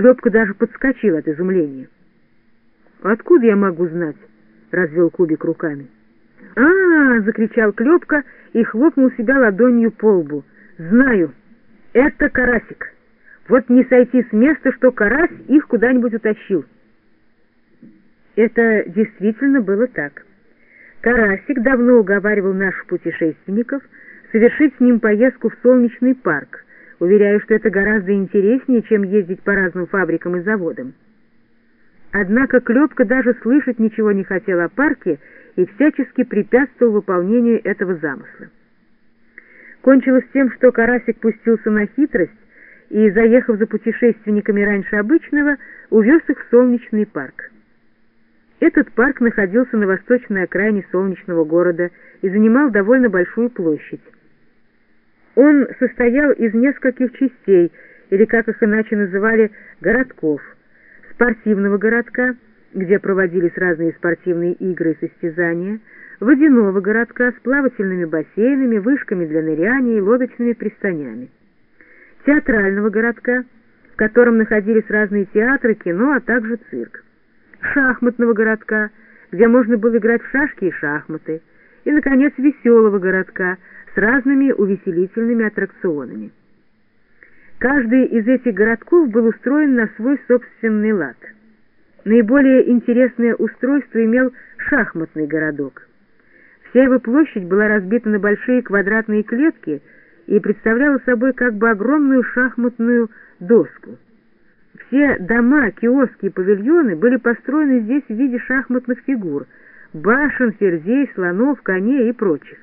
Клепка даже подскочил от изумления. «Откуда я могу знать?» — развел Кубик руками. а, -а, -а закричал Клепка и хлопнул себя ладонью по лбу. «Знаю, это карасик. Вот не сойти с места, что карась их куда-нибудь утащил». Это действительно было так. Карасик давно уговаривал наших путешественников совершить с ним поездку в солнечный парк, уверяя, что это гораздо интереснее, чем ездить по разным фабрикам и заводам. Однако Клепка даже слышать ничего не хотел о парке и всячески препятствовал выполнению этого замысла. Кончилось тем, что Карасик пустился на хитрость и, заехав за путешественниками раньше обычного, увез их в солнечный парк. Этот парк находился на восточной окраине солнечного города и занимал довольно большую площадь. Он состоял из нескольких частей, или, как их иначе называли, городков. Спортивного городка, где проводились разные спортивные игры и состязания, водяного городка с плавательными бассейнами, вышками для ныряния и лодочными пристанями, театрального городка, в котором находились разные театры, кино, а также цирк. Шахматного городка, где можно было играть в шашки и шахматы, и, наконец, веселого городка с разными увеселительными аттракционами. Каждый из этих городков был устроен на свой собственный лад. Наиболее интересное устройство имел шахматный городок. Вся его площадь была разбита на большие квадратные клетки и представляла собой как бы огромную шахматную доску. Все дома, киоски и павильоны были построены здесь в виде шахматных фигур, башен, ферзей, слонов, коней и прочих.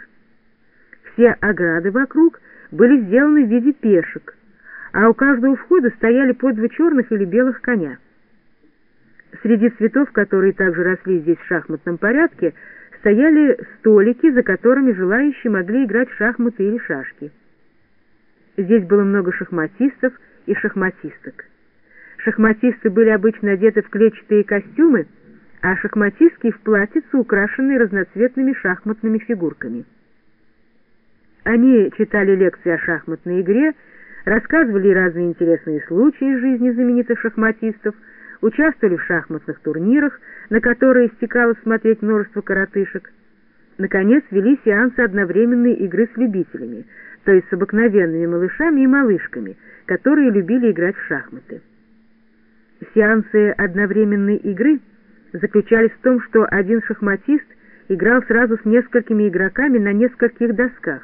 Все ограды вокруг были сделаны в виде пешек, а у каждого входа стояли по два черных или белых коня. Среди цветов, которые также росли здесь в шахматном порядке, стояли столики, за которыми желающие могли играть в шахматы или шашки. Здесь было много шахматистов и шахматисток. Шахматисты были обычно одеты в клетчатые костюмы, а шахматистки в платьице, украшенные разноцветными шахматными фигурками. Они читали лекции о шахматной игре, рассказывали разные интересные случаи из жизни знаменитых шахматистов, участвовали в шахматных турнирах, на которые стекало смотреть множество коротышек. Наконец, вели сеансы одновременной игры с любителями, то есть с обыкновенными малышами и малышками, которые любили играть в шахматы. Сеансы одновременной игры заключались в том, что один шахматист играл сразу с несколькими игроками на нескольких досках.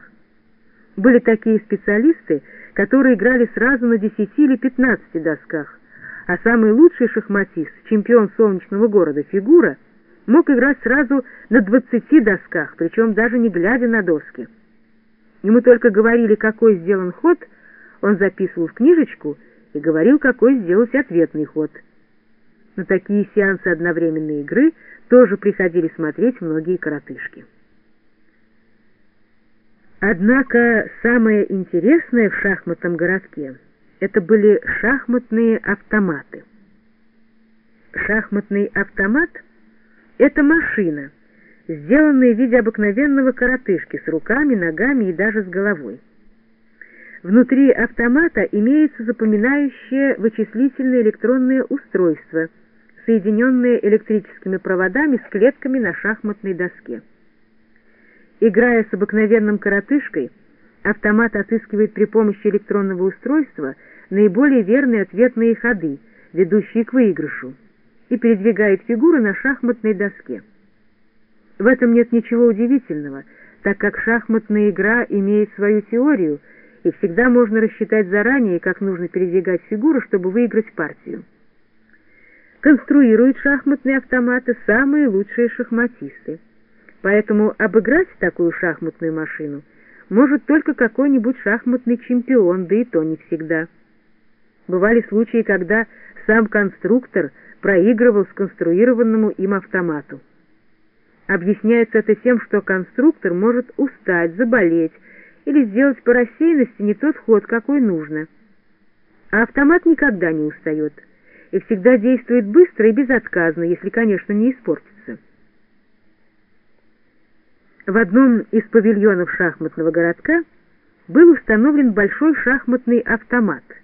Были такие специалисты, которые играли сразу на 10 или 15 досках, а самый лучший шахматист, чемпион солнечного города Фигура, мог играть сразу на 20 досках, причем даже не глядя на доски. Ему только говорили, какой сделан ход, он записывал в книжечку и говорил, какой сделать ответный ход. На такие сеансы одновременной игры тоже приходили смотреть многие коротышки. Однако самое интересное в шахматном городке это были шахматные автоматы. Шахматный автомат — это машина, сделанная в виде обыкновенного коротышки с руками, ногами и даже с головой. Внутри автомата имеется запоминающее вычислительное электронное устройство, соединенное электрическими проводами с клетками на шахматной доске. Играя с обыкновенным коротышкой, автомат отыскивает при помощи электронного устройства наиболее верные ответные ходы, ведущие к выигрышу, и передвигает фигуры на шахматной доске. В этом нет ничего удивительного, так как шахматная игра имеет свою теорию – и всегда можно рассчитать заранее, как нужно передвигать фигуру, чтобы выиграть партию. Конструируют шахматные автоматы самые лучшие шахматисты. Поэтому обыграть такую шахматную машину может только какой-нибудь шахматный чемпион, да и то не всегда. Бывали случаи, когда сам конструктор проигрывал сконструированному им автомату. Объясняется это тем, что конструктор может устать, заболеть, или сделать по рассеянности не тот ход, какой нужно. А автомат никогда не устает и всегда действует быстро и безотказно, если, конечно, не испортится. В одном из павильонов шахматного городка был установлен большой шахматный автомат –